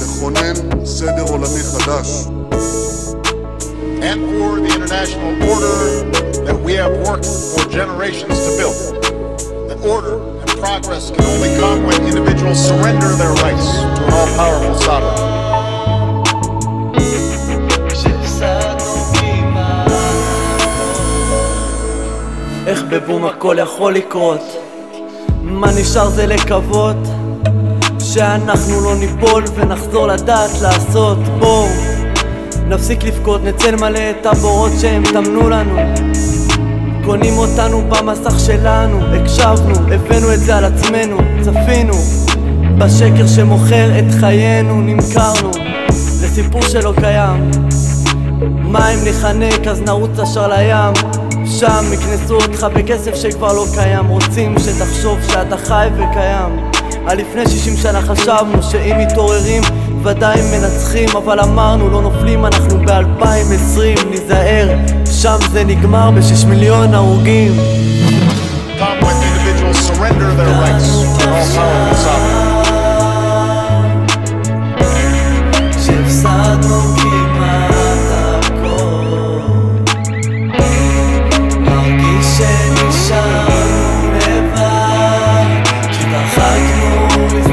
לכונן סדר עולמי חדש. and for the international order that we have worked for generations to build. That order and progress can only come when individuals surrender their rights to an all-powerful sovereign. איך בבום הכל יכול לקרות? מה נשאר זה לקוות? שאנחנו לא ניפול ונחזור לדעת לעשות. בואו נפסיק לבכות, נצא למלא את הבורות שהם טמנו לנו. קונים אותנו במסך שלנו, הקשבנו, הבאנו את זה על עצמנו, צפינו. בשקר שמוכר את חיינו, נמכרנו. לסיפור שלא קיים. מים נחנק אז נרוץ ישר לים שם יקנסו אותך בכסף שכבר לא קיים. רוצים שתחשוב שאתה חי וקיים. על לפני 60 שנה חשבנו שאם מתעוררים ודאי מנצחים אבל אמרנו לא נופלים אנחנו ב-2020 ניזהר שם זה נגמר בשש מיליון הרוגים. When individuals surrender their rights to an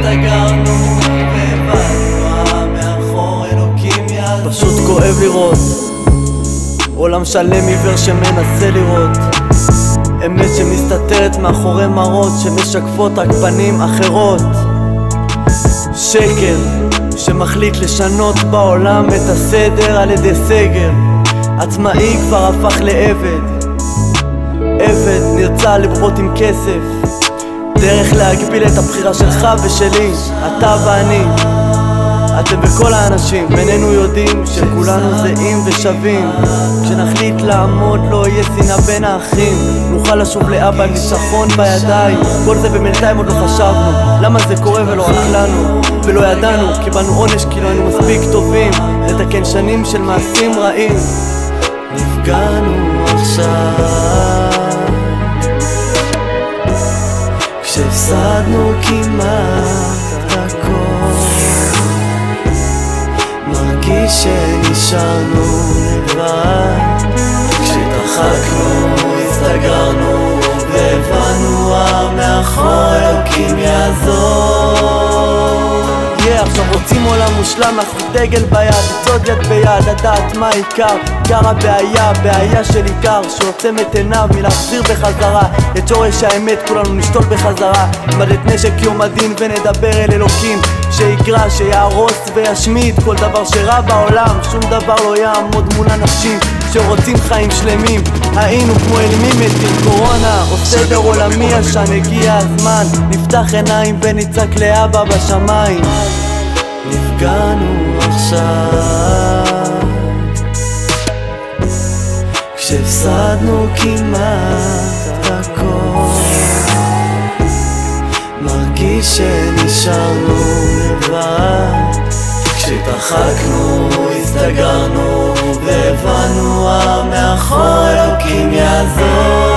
הסתגרנו והבנו מאחור אלוקים יעזור. פשוט כואב לראות. עולם שלם עיוור שמנסה לראות. אמת שמסתתרת מאחורי מראות שמשקפות רק פנים אחרות. שקר שמחליט לשנות בעולם את הסדר על ידי סגר. עצמאי כבר הפך לעבד. עבד נרצה לבחות עם כסף דרך להגביל את הבחירה שלך ושלי אתה ואני. אתם וכל האנשים בינינו יודעים שכולנו זהים ושווים. כשנחליט לעמוד לא יהיה שנאה בין האחים. נוכל לשוב לאבא עם ניצחון בידיים. כל זה במילתיים עוד לא חשבנו. למה זה קורה ולא רק לנו? ולא ידענו קיבלנו עונש כי לא היינו מספיק טובים. לתקן שנים של מעשים רעים. נפגענו עכשיו כשהפסדנו כמעט הכל. מרגיש שנשארנו לבד. כשדחקנו, הסתגרנו והבנו עם מאחור אלוקים יעזור עכשיו רוצים עולם מושלם, להחזיק דגל ביד, לצעוד יד ביד, לדעת מה העיקר עיקר. הבעיה, בעיה של עיקר שעוצם את עיניו מלהחזיר בחזרה. את שורש האמת, כולנו נשתול בחזרה. נמדד נשק יום הדין ונדבר אל אלוקים. שיגרע, שיהרוס וישמיד כל דבר שרע בעולם. שום דבר לא יעמוד מול אנשים שרוצים חיים שלמים. היינו כמו אלימים מתים קורונה. או סדר עולמי ישן הגיע הזמן. נפתח עיניים ונצעק לאבא בשמיים נפגענו עכשיו. כשהפסדנו כמעט הכל מרגיש שנשארנו לבד. כשהתרחקנו, הסתגרנו והבנו עם מאחור אלוקים יעזור